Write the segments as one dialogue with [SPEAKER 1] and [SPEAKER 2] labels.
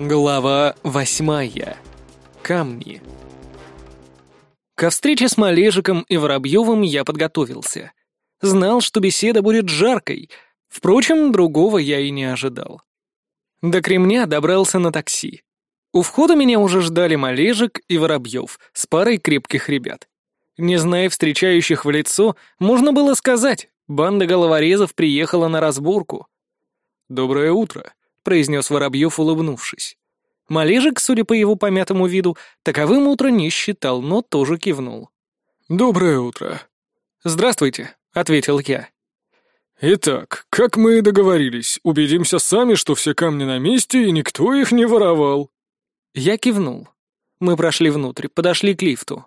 [SPEAKER 1] Глава восьмая. Камни. Ко встрече с Малежиком и Воробьевым я подготовился. Знал, что беседа будет жаркой. Впрочем, другого я и не ожидал. До Кремня добрался на такси. У входа меня уже ждали Малежик и Воробьев с парой крепких ребят. Не зная встречающих в лицо, можно было сказать, банда головорезов приехала на разборку. «Доброе утро», произнес Воробьев, улыбнувшись. Малежик, судя по его помятому виду, таковым утро не считал, но тоже кивнул.
[SPEAKER 2] «Доброе утро».
[SPEAKER 1] «Здравствуйте», — ответил я.
[SPEAKER 2] «Итак, как мы и договорились, убедимся сами, что все камни на месте и никто их не воровал».
[SPEAKER 1] Я кивнул. Мы прошли внутрь, подошли к лифту.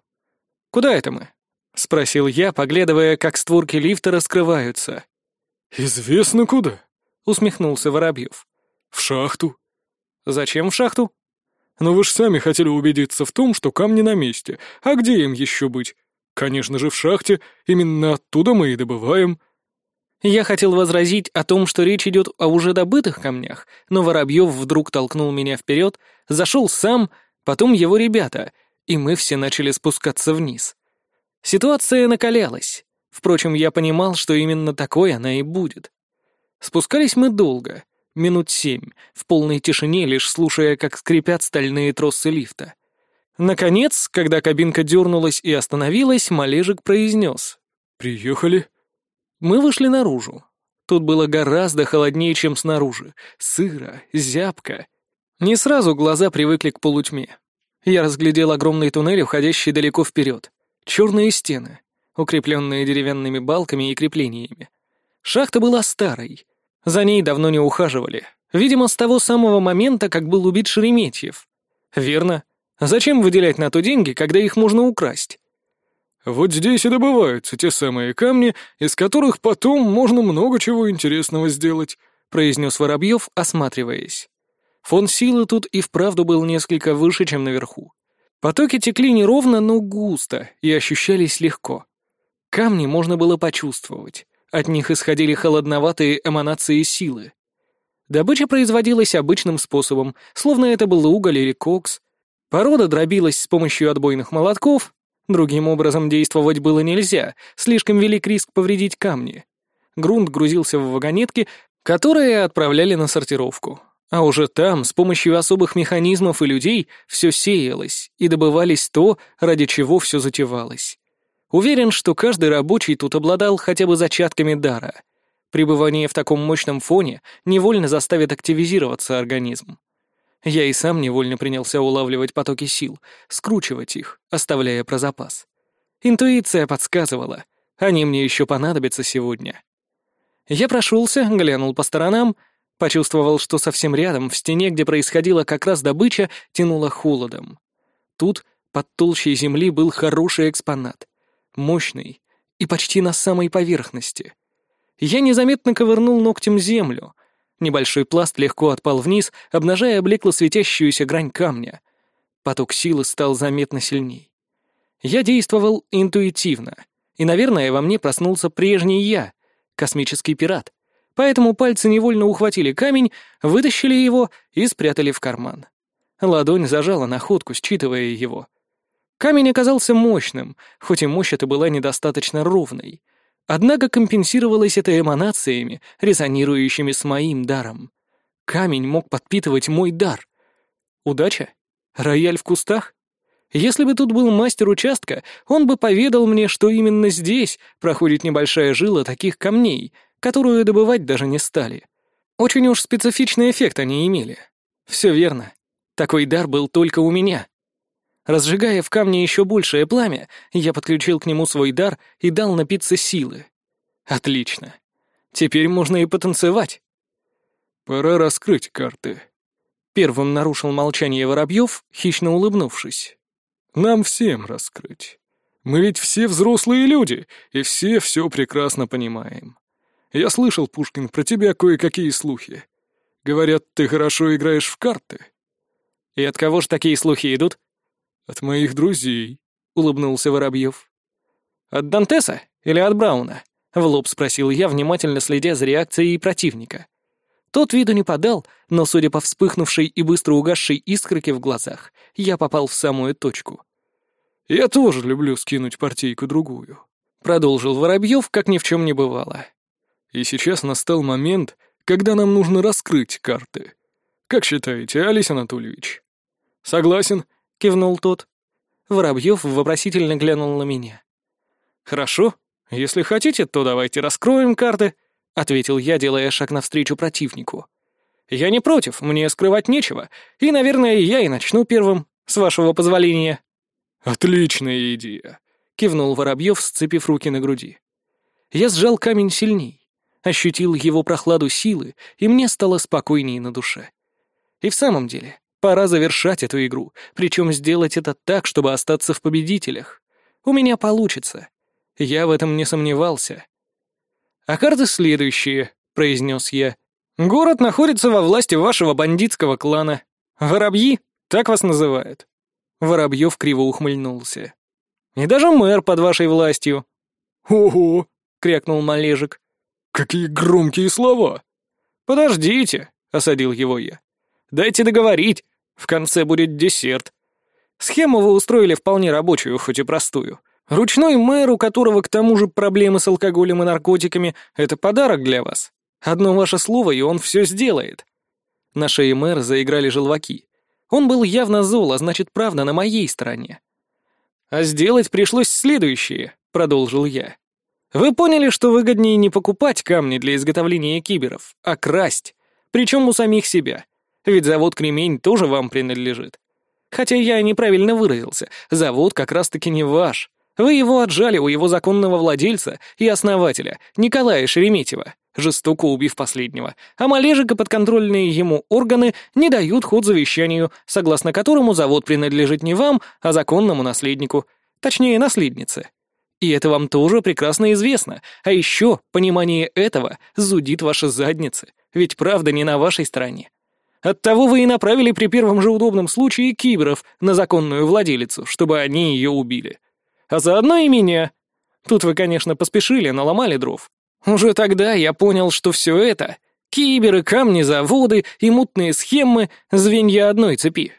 [SPEAKER 1] «Куда это мы?» — спросил я, поглядывая, как створки лифта раскрываются.
[SPEAKER 2] «Известно куда», —
[SPEAKER 1] усмехнулся Воробьев.
[SPEAKER 2] «В шахту».
[SPEAKER 1] «Зачем в шахту?»
[SPEAKER 2] «Но вы же сами хотели убедиться в том, что камни на месте. А где им еще быть? Конечно же, в шахте. Именно оттуда мы и добываем».
[SPEAKER 1] Я хотел возразить о том, что речь идет о уже добытых камнях, но Воробьев вдруг толкнул меня вперед, зашел сам, потом его ребята, и мы все начали спускаться вниз. Ситуация накалялась. Впрочем, я понимал, что именно такой она и будет. Спускались мы долго — минут семь, в полной тишине, лишь слушая, как скрипят стальные тросы лифта. Наконец, когда кабинка дернулась и остановилась, Малежик произнес.
[SPEAKER 2] «Приехали?»
[SPEAKER 1] Мы вышли наружу. Тут было гораздо холоднее, чем снаружи. Сыро, зябко. Не сразу глаза привыкли к полутьме. Я разглядел огромный туннель, уходящий далеко вперед. Черные стены, укрепленные деревянными балками и креплениями. Шахта была старой, за ней давно не ухаживали. Видимо, с того самого момента, как был убит Шереметьев. Верно. Зачем выделять на то деньги, когда их можно украсть?
[SPEAKER 2] Вот здесь и добываются те самые камни, из которых потом можно много чего интересного сделать, произнес Воробьев, осматриваясь. Фон силы тут и вправду был несколько выше, чем наверху. Потоки текли неровно, но густо и ощущались легко. Камни можно было почувствовать. От них исходили холодноватые эманации силы. Добыча производилась обычным способом, словно это был уголь или кокс. Порода дробилась с помощью отбойных молотков. Другим образом действовать было нельзя, слишком велик риск повредить камни. Грунт грузился в вагонетки, которые отправляли на сортировку. А уже там, с помощью особых механизмов и людей, все сеялось, и добывались то, ради чего все затевалось. Уверен, что каждый рабочий тут обладал хотя бы зачатками дара. Пребывание в таком мощном фоне невольно заставит активизироваться организм. Я и сам невольно принялся улавливать потоки сил, скручивать их, оставляя про запас. Интуиция подсказывала, они мне еще понадобятся сегодня. Я прошелся, глянул по сторонам, почувствовал, что совсем рядом, в стене, где происходила как раз добыча, тянуло холодом. Тут, под толщей земли, был хороший экспонат мощный и почти на самой поверхности. Я незаметно ковырнул ногтем землю. Небольшой пласт легко отпал вниз, обнажая облекло светящуюся грань камня. Поток силы стал заметно сильней. Я действовал интуитивно, и, наверное, во мне проснулся прежний я, космический пират. Поэтому пальцы невольно ухватили камень, вытащили его и спрятали в карман. Ладонь зажала находку, считывая его — Камень оказался мощным, хоть и мощь эта была недостаточно ровной. Однако компенсировалось это эманациями, резонирующими с моим даром. Камень мог подпитывать мой дар. Удача? Рояль в кустах? Если бы тут был мастер участка, он бы поведал мне, что именно здесь проходит небольшая жила таких камней, которую добывать даже не стали. Очень уж специфичный эффект они имели. Все верно. Такой дар был только у меня. Разжигая в камне еще большее пламя, я подключил к нему свой дар и дал напиться силы. Отлично. Теперь можно и потанцевать. Пора раскрыть карты.
[SPEAKER 1] Первым нарушил молчание Воробьев, хищно улыбнувшись.
[SPEAKER 2] Нам всем раскрыть. Мы ведь все взрослые люди, и все все прекрасно понимаем. Я слышал, Пушкин, про тебя кое-какие слухи. Говорят, ты хорошо играешь в карты.
[SPEAKER 1] И от кого ж такие слухи идут?
[SPEAKER 2] «От моих друзей», — улыбнулся Воробьев.
[SPEAKER 1] «От Дантеса или от Брауна?» — в лоб спросил я, внимательно следя за реакцией противника. Тот виду не подал, но, судя по вспыхнувшей и быстро угасшей искорке в глазах, я попал в самую точку.
[SPEAKER 2] «Я тоже люблю скинуть партийку-другую», — продолжил Воробьев, как ни в чем не бывало. «И сейчас настал момент, когда нам нужно раскрыть карты. Как считаете, Алис Анатольевич?» «Согласен», — кивнул тот.
[SPEAKER 1] Воробьев вопросительно глянул на меня.
[SPEAKER 2] «Хорошо. Если хотите, то давайте раскроем карты», ответил я, делая шаг навстречу противнику.
[SPEAKER 1] «Я не против, мне скрывать нечего, и, наверное, я и начну первым, с вашего позволения».
[SPEAKER 2] «Отличная идея», — кивнул Воробьев, сцепив руки на груди.
[SPEAKER 1] Я сжал камень сильней, ощутил его прохладу силы, и мне стало спокойнее на душе. И в самом деле, пора завершать эту игру, причем сделать это так, чтобы остаться в победителях. У меня получится. Я в этом не сомневался. «А карты следующие», — произнес я. «Город находится во власти вашего бандитского клана. Воробьи, так вас называют». Воробьев криво ухмыльнулся. «И даже мэр под вашей властью».
[SPEAKER 2] «Ого!»
[SPEAKER 1] — крякнул Малежик.
[SPEAKER 2] «Какие громкие слова!»
[SPEAKER 1] «Подождите», — осадил его я. «Дайте договорить. В конце будет десерт. Схему вы устроили вполне рабочую, хоть и простую. Ручной мэр, у которого к тому же проблемы с алкоголем и наркотиками, это подарок для вас. Одно ваше слово, и он все сделает. На шее мэра заиграли желваки. Он был явно зол, а значит, правда на моей стороне. «А сделать пришлось следующее», — продолжил я. «Вы поняли, что выгоднее не покупать камни для изготовления киберов, а красть, причем у самих себя, ведь завод «Кремень» тоже вам принадлежит. Хотя я неправильно выразился, завод как раз-таки не ваш, вы его отжали у его законного владельца и основателя, Николая Шереметьева, жестоко убив последнего, а Малежик и подконтрольные ему органы не дают ход завещанию, согласно которому завод принадлежит не вам, а законному наследнику, точнее, наследнице. И это вам тоже прекрасно известно, а еще понимание этого зудит ваши задницы, ведь правда не на вашей стороне. Оттого вы и направили при первом же удобном случае киберов на законную владелицу, чтобы они ее убили а заодно и меня. Тут вы, конечно, поспешили, наломали дров. Уже тогда я понял, что все это — киберы, камни, заводы и мутные схемы — звенья одной цепи.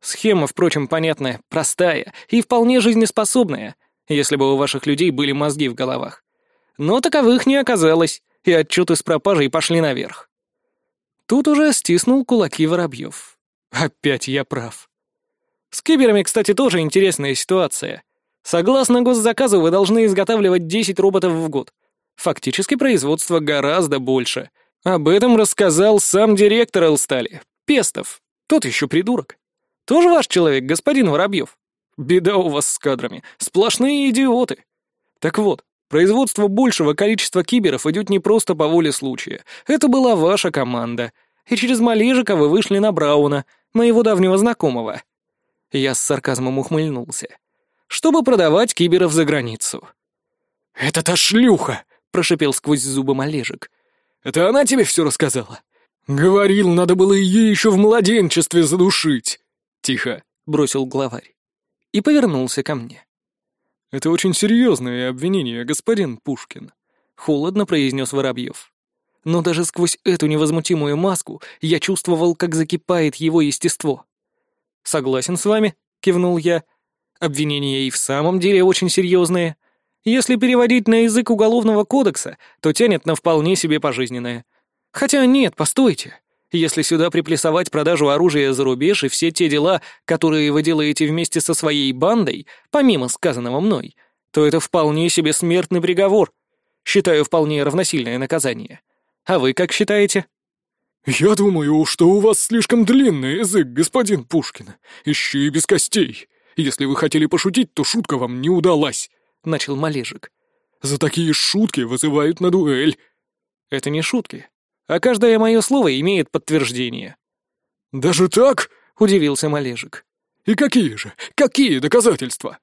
[SPEAKER 1] Схема, впрочем, понятная, простая и вполне жизнеспособная, если бы у ваших людей были мозги в головах. Но таковых не оказалось, и отчеты с пропажей пошли наверх. Тут уже стиснул кулаки Воробьев. Опять я прав. С киберами, кстати, тоже интересная ситуация. Согласно госзаказу, вы должны изготавливать 10 роботов в год. Фактически производство гораздо больше. Об этом рассказал сам директор Элстали, Пестов. Тот еще придурок. Тоже ваш человек, господин Воробьев? Беда у вас с кадрами. Сплошные идиоты. Так вот, производство большего количества киберов идет не просто по воле случая. Это была ваша команда. И через Малежика вы вышли на Брауна, моего давнего знакомого. Я с сарказмом ухмыльнулся чтобы продавать киберов за границу.
[SPEAKER 2] «Это та шлюха!»
[SPEAKER 1] — прошипел сквозь зубы Малежик.
[SPEAKER 2] «Это она тебе все рассказала? Говорил, надо было ее еще в младенчестве задушить!»
[SPEAKER 1] «Тихо!» — бросил главарь. И повернулся ко мне.
[SPEAKER 2] «Это очень серьезное обвинение, господин Пушкин», — холодно произнес Воробьев.
[SPEAKER 1] Но даже сквозь эту невозмутимую маску я чувствовал, как закипает его естество. «Согласен с вами», — кивнул я, — Обвинения и в самом деле очень серьезные. Если переводить на язык Уголовного кодекса, то тянет на вполне себе пожизненное. Хотя нет, постойте. Если сюда приплесовать продажу оружия за рубеж и все те дела, которые вы делаете вместе со своей бандой, помимо сказанного мной, то это вполне себе смертный приговор. Считаю вполне равносильное наказание. А вы как считаете?
[SPEAKER 2] «Я думаю, что у вас слишком длинный язык, господин Пушкин, еще и без костей», если вы хотели пошутить, то шутка вам не удалась», — начал Малежик. «За такие шутки вызывают на дуэль».
[SPEAKER 1] «Это не шутки, а каждое мое слово имеет подтверждение».
[SPEAKER 2] «Даже так?»
[SPEAKER 1] — удивился Малежик.
[SPEAKER 2] «И какие же? Какие доказательства?»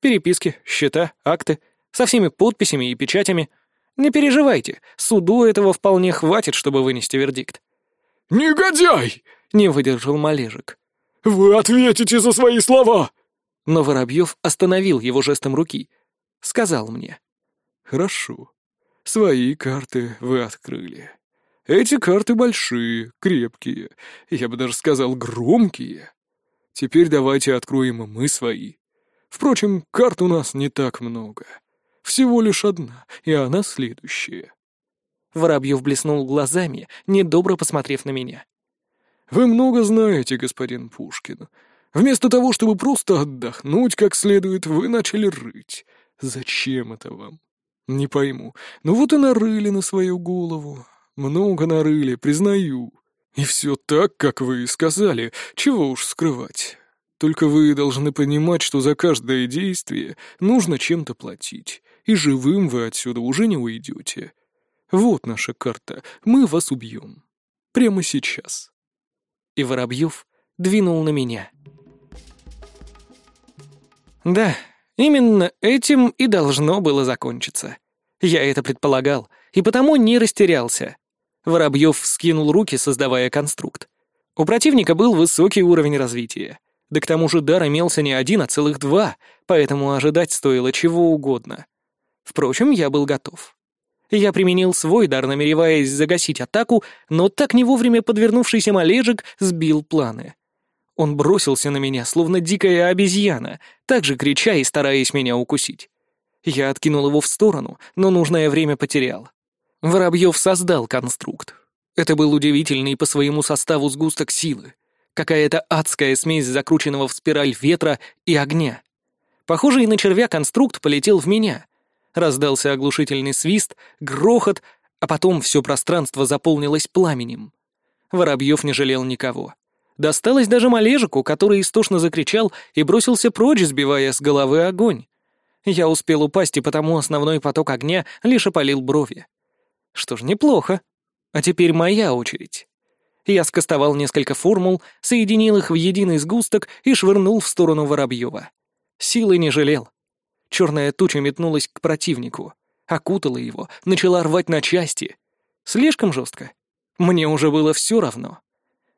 [SPEAKER 1] «Переписки, счета, акты, со всеми подписями и печатями. Не переживайте, суду этого вполне хватит, чтобы вынести вердикт».
[SPEAKER 2] «Негодяй!» — не выдержал Малежик. «Вы ответите за свои слова!»
[SPEAKER 1] Но Воробьев остановил его жестом руки. Сказал мне.
[SPEAKER 2] «Хорошо. Свои карты вы открыли. Эти карты большие, крепкие, я бы даже сказал громкие. Теперь давайте откроем и мы свои. Впрочем, карт у нас не так много. Всего лишь одна, и она следующая.
[SPEAKER 1] Воробьев блеснул глазами, недобро посмотрев на меня.
[SPEAKER 2] «Вы много знаете, господин Пушкин. Вместо того, чтобы просто отдохнуть как следует, вы начали рыть. Зачем это вам? Не пойму. Ну вот и нарыли на свою голову. Много нарыли, признаю. И все так, как вы и сказали, чего уж скрывать. Только вы должны понимать, что за каждое действие нужно чем-то платить, и живым вы отсюда уже не уйдете. Вот наша карта, мы вас убьем. Прямо сейчас.
[SPEAKER 1] И Воробьев двинул на меня. Да, именно этим и должно было закончиться. Я это предполагал, и потому не растерялся. Воробьев вскинул руки, создавая конструкт. У противника был высокий уровень развития. Да к тому же дар имелся не один, а целых два, поэтому ожидать стоило чего угодно. Впрочем, я был готов. Я применил свой дар, намереваясь загасить атаку, но так не вовремя подвернувшийся малежик сбил планы. Он бросился на меня, словно дикая обезьяна, также крича и стараясь меня укусить. Я откинул его в сторону, но нужное время потерял. Воробьев создал конструкт. Это был удивительный по своему составу сгусток силы. Какая-то адская смесь закрученного в спираль ветра и огня. Похожий на червя конструкт полетел в меня. Раздался оглушительный свист, грохот, а потом все пространство заполнилось пламенем. Воробьев не жалел никого. Досталось даже малежику, который истошно закричал и бросился прочь, сбивая с головы огонь. Я успел упасть, и потому основной поток огня лишь опалил брови. Что ж, неплохо. А теперь моя очередь. Я скостовал несколько формул, соединил их в единый сгусток и швырнул в сторону Воробьева. Силы не жалел. Черная туча метнулась к противнику, окутала его, начала рвать на части. Слишком жестко. Мне уже было все равно.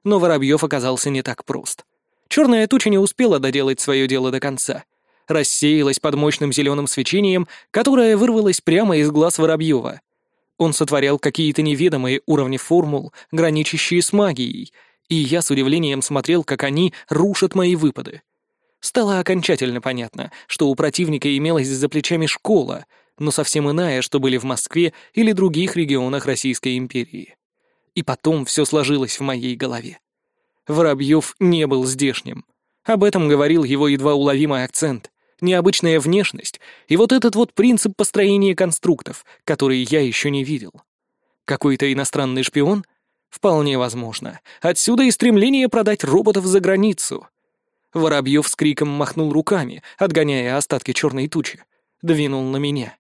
[SPEAKER 1] Но Воробьев оказался не так прост. Черная туча не успела доделать свое дело до конца. Рассеялась под мощным зеленым свечением, которое вырвалось прямо из глаз Воробьева — он сотворял какие-то неведомые уровни формул, граничащие с магией, и я с удивлением смотрел, как они рушат мои выпады. Стало окончательно понятно, что у противника имелась за плечами школа, но совсем иная, что были в Москве или других регионах Российской империи. И потом все сложилось в моей голове. Воробьев не был здешним. Об этом говорил его едва уловимый акцент необычная внешность и вот этот вот принцип построения конструктов, который я еще не видел. Какой-то иностранный шпион? Вполне возможно. Отсюда и стремление продать роботов за границу. Воробьев с криком махнул руками, отгоняя остатки черной тучи. Двинул на меня.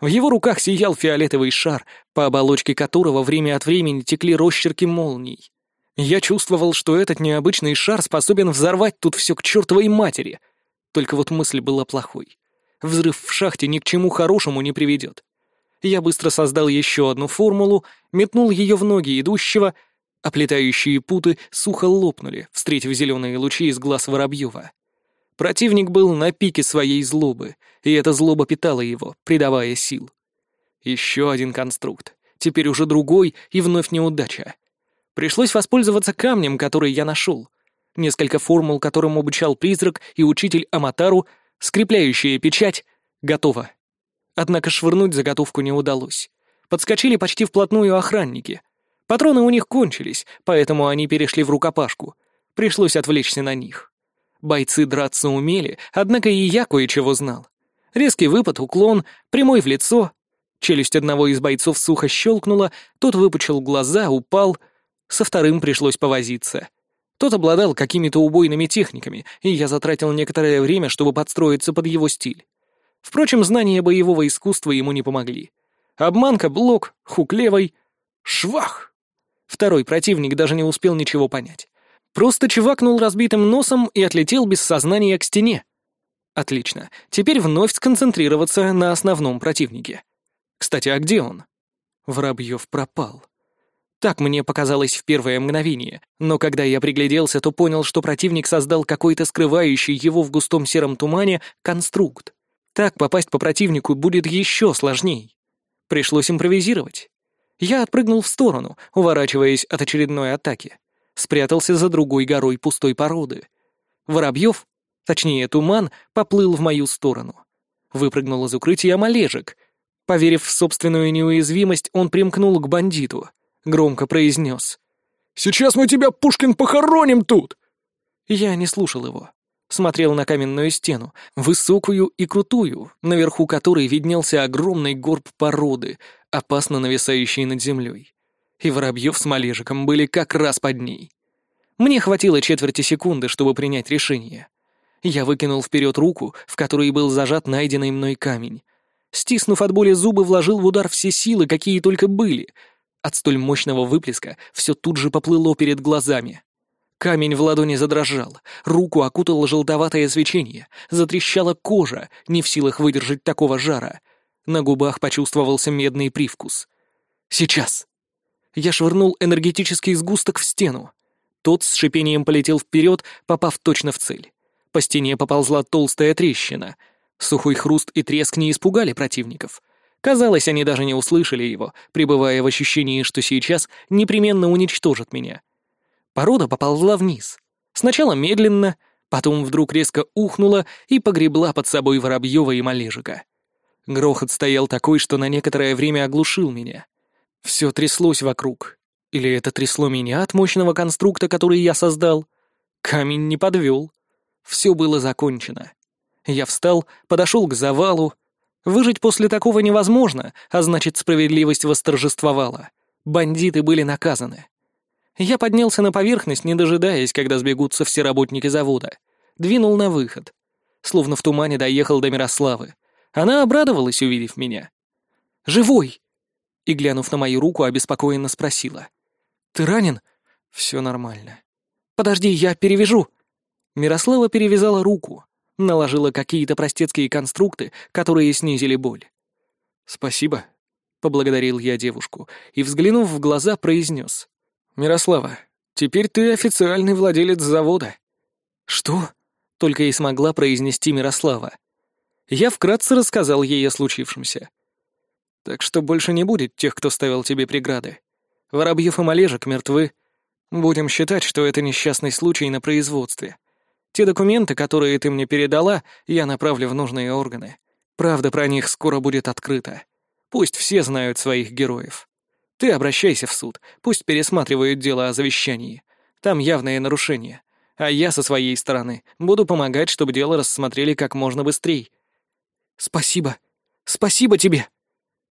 [SPEAKER 1] В его руках сиял фиолетовый шар, по оболочке которого время от времени текли росчерки молний. Я чувствовал, что этот необычный шар способен взорвать тут все к чертовой матери — только вот мысль была плохой. Взрыв в шахте ни к чему хорошему не приведет. Я быстро создал еще одну формулу, метнул ее в ноги идущего, оплетающие путы сухо лопнули, встретив зеленые лучи из глаз Воробьева. Противник был на пике своей злобы, и эта злоба питала его, придавая сил. Еще один конструкт, теперь уже другой и вновь неудача. Пришлось воспользоваться камнем, который я нашел несколько формул, которым обучал призрак и учитель Аматару, скрепляющая печать, готово. Однако швырнуть заготовку не удалось. Подскочили почти вплотную охранники. Патроны у них кончились, поэтому они перешли в рукопашку. Пришлось отвлечься на них. Бойцы драться умели, однако и я кое-чего знал. Резкий выпад, уклон, прямой в лицо. Челюсть одного из бойцов сухо щелкнула, тот выпучил глаза, упал. Со вторым пришлось повозиться. Тот обладал какими-то убойными техниками, и я затратил некоторое время, чтобы подстроиться под его стиль. Впрочем, знания боевого искусства ему не помогли. Обманка, блок, хук левой. Швах! Второй противник даже не успел ничего понять. Просто чевакнул разбитым носом и отлетел без сознания к стене. Отлично. Теперь вновь сконцентрироваться на основном противнике. Кстати, а где он? Воробьев пропал. Так мне показалось в первое мгновение, но когда я пригляделся, то понял, что противник создал какой-то скрывающий его в густом сером тумане конструкт. Так попасть по противнику будет еще сложней. Пришлось импровизировать. Я отпрыгнул в сторону, уворачиваясь от очередной атаки. Спрятался за другой горой пустой породы. Воробьев, точнее туман, поплыл в мою сторону. Выпрыгнул из укрытия малежик. Поверив в собственную неуязвимость, он примкнул к бандиту. Громко произнес.
[SPEAKER 2] «Сейчас мы тебя, Пушкин, похороним тут!»
[SPEAKER 1] Я не слушал его. Смотрел на каменную стену, высокую и крутую, наверху которой виднелся огромный горб породы, опасно нависающий над землей. И Воробьев с Малежиком были как раз под ней. Мне хватило четверти секунды, чтобы принять решение. Я выкинул вперед руку, в которой был зажат найденный мной камень. Стиснув от боли зубы, вложил в удар все силы, какие только были. От столь мощного выплеска все тут же поплыло перед глазами. Камень в ладони задрожал, руку окутало желтоватое свечение, затрещала кожа, не в силах выдержать такого жара. На губах почувствовался медный привкус. «Сейчас!» Я швырнул энергетический сгусток в стену. Тот с шипением полетел вперед, попав точно в цель. По стене поползла толстая трещина. Сухой хруст и треск не испугали противников. Казалось, они даже не услышали его, пребывая в ощущении, что сейчас непременно уничтожат меня. Порода поползла вниз. Сначала медленно, потом вдруг резко ухнула и погребла под собой Воробьева и Малежика. Грохот стоял такой, что на некоторое время оглушил меня. Все тряслось вокруг. Или это трясло меня от мощного конструкта, который я создал? Камень не подвел. Все было закончено. Я встал, подошел к завалу. Выжить после такого невозможно, а значит, справедливость восторжествовала. Бандиты были наказаны. Я поднялся на поверхность, не дожидаясь, когда сбегутся все работники завода. Двинул на выход. Словно в тумане доехал до Мирославы. Она обрадовалась, увидев меня. «Живой!» И, глянув на мою руку, обеспокоенно спросила. «Ты ранен?» «Все нормально». «Подожди, я перевяжу». Мирослава перевязала руку, наложила какие-то простецкие конструкты, которые снизили боль. «Спасибо», — поблагодарил я девушку и, взглянув в глаза, произнес. «Мирослава, теперь ты официальный владелец завода». «Что?» — только и смогла произнести Мирослава. Я вкратце рассказал ей о случившемся. «Так что больше не будет тех, кто ставил тебе преграды. Воробьев и Малежик мертвы. Будем считать, что это несчастный случай на производстве. Те документы, которые ты мне передала, я направлю в нужные органы. Правда про них скоро будет открыта. Пусть все знают своих героев». Ты обращайся в суд, пусть пересматривают дело о завещании. Там явное нарушение. А я со своей стороны буду помогать, чтобы дело рассмотрели как можно быстрее. Спасибо. Спасибо тебе.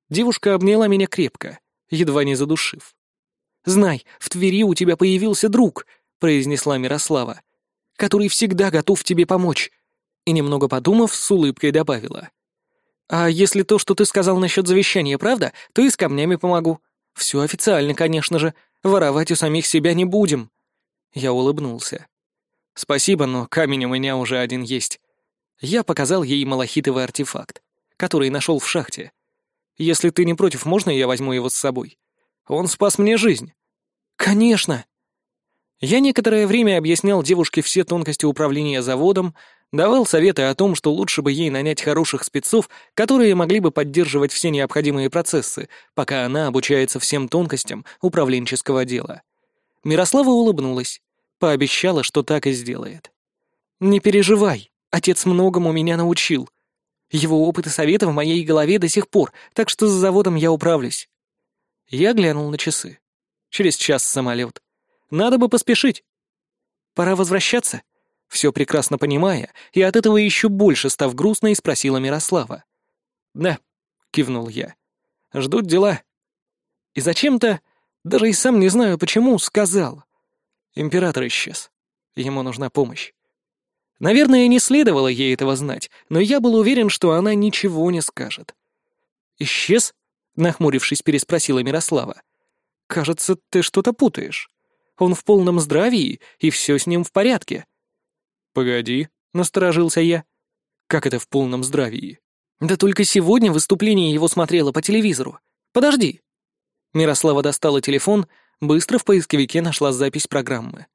[SPEAKER 1] Девушка обняла меня крепко, едва не задушив. «Знай, в Твери у тебя появился друг», — произнесла Мирослава, «который всегда готов тебе помочь». И немного подумав, с улыбкой добавила. «А если то, что ты сказал насчет завещания, правда, то и с камнями помогу. Все официально, конечно же. Воровать у самих себя не будем. Я улыбнулся. Спасибо, но камень у меня уже один есть. Я показал ей малахитовый артефакт, который нашел в шахте. Если ты не против, можно я возьму его с собой? Он спас мне жизнь. Конечно. Я некоторое время объяснял девушке все тонкости управления заводом, Давал советы о том, что лучше бы ей нанять хороших спецов, которые могли бы поддерживать все необходимые процессы, пока она обучается всем тонкостям управленческого дела. Мирослава улыбнулась, пообещала, что так и сделает. «Не переживай, отец многому меня научил. Его опыт и советы в моей голове до сих пор, так что с заводом я управлюсь». Я глянул на часы. Через час самолет. Надо бы поспешить. «Пора возвращаться?» Все прекрасно понимая, и от этого еще больше став грустной, спросила Мирослава. «Да», — кивнул я. «Ждут дела». И зачем-то, даже и сам не знаю почему, сказал. Император исчез. Ему нужна помощь. Наверное, не следовало ей этого знать, но я был уверен, что она ничего не скажет. «Исчез?» — нахмурившись, переспросила Мирослава. «Кажется, ты что-то путаешь. Он в полном здравии, и все с ним в порядке».
[SPEAKER 2] «Погоди», — насторожился я. «Как это в полном здравии?»
[SPEAKER 1] «Да только сегодня выступление его смотрела по телевизору. Подожди». Мирослава достала телефон, быстро в поисковике нашла запись программы.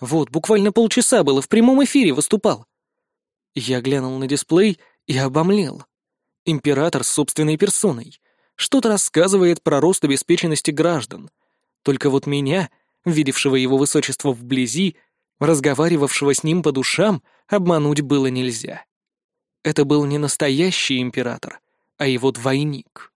[SPEAKER 1] «Вот, буквально полчаса было, в прямом эфире выступал». Я глянул на дисплей и обомлел. Император с собственной персоной. что-то рассказывает про рост обеспеченности граждан. Только вот меня, видевшего его высочество вблизи, разговаривавшего с ним по душам, обмануть было нельзя. Это был не настоящий император, а его двойник.